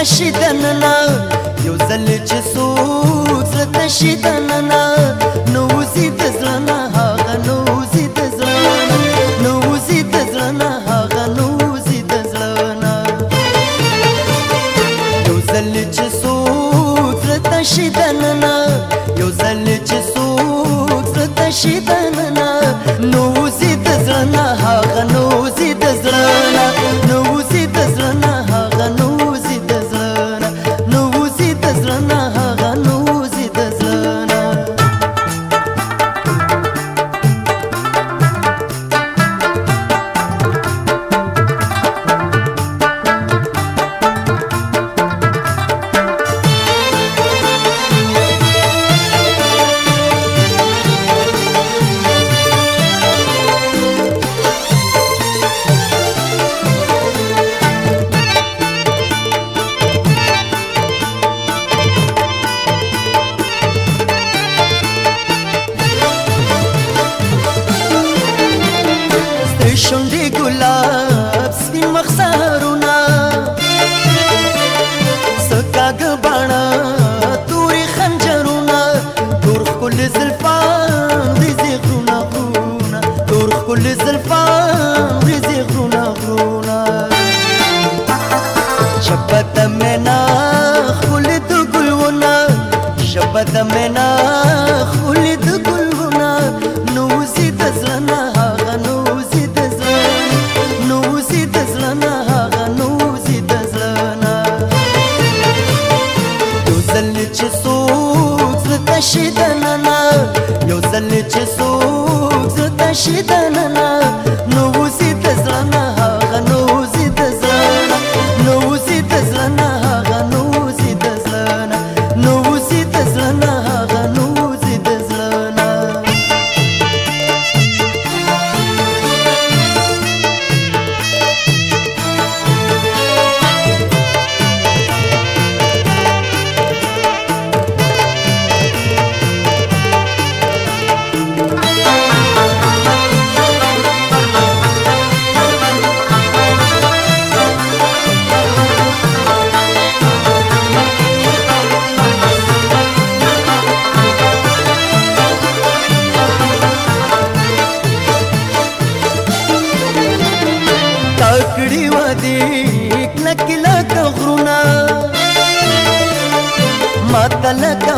تشي دننا یو زل چې سوز تشي دننا نو زی د زړه هغه نو زی د زړه نو زی د زړه هغه نو زی د زړه یو زل چې سوز تشي دننا یو زل چې سوز تشي دننا شونډې ګلاب سپین مخسرونه سکاګ باڼه تورې خنجرونه تور ښکل زلفان ریزې غرونه غرونه تور ښکل زلفان ریزې غرونه غرونه چپه apaixonada.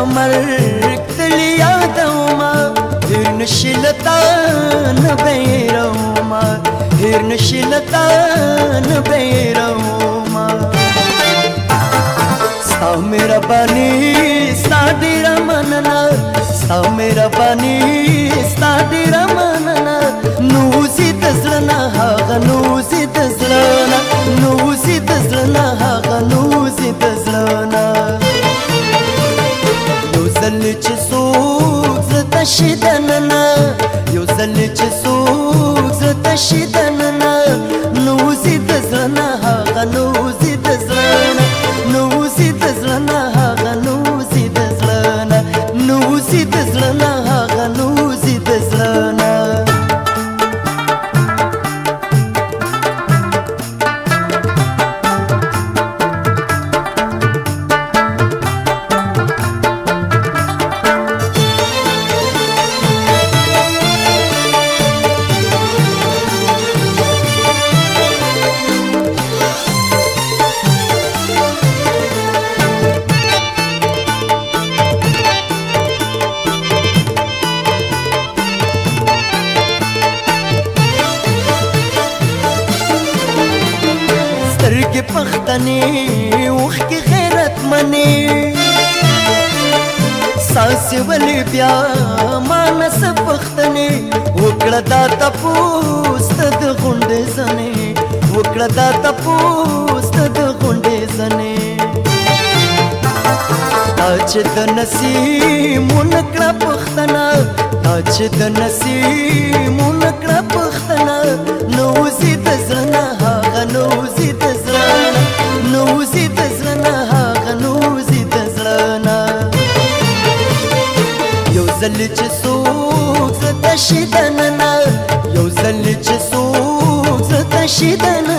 قمر كليا دوما هير نشلتان بيروما هير न بيروما ستا میرا بانی ستا دیرا مننا ستا میرا بانی ستا چې څوک زه تشیدن نه یو ځل چې څوک زه تشیدن نه نو زید زنه هغه نو زید زنه پختنې وخت غیرت منی ساس ولې بیا مانس پختنې وکړه دا تپوس د غونډې زنې وکړه دا تپوس د غونډې زنې چې د نصیب مونږ کړه پختنه چې د نصیب ځل چې څوک زه تشیدنه یو ځل چې څوک زه تشیدنه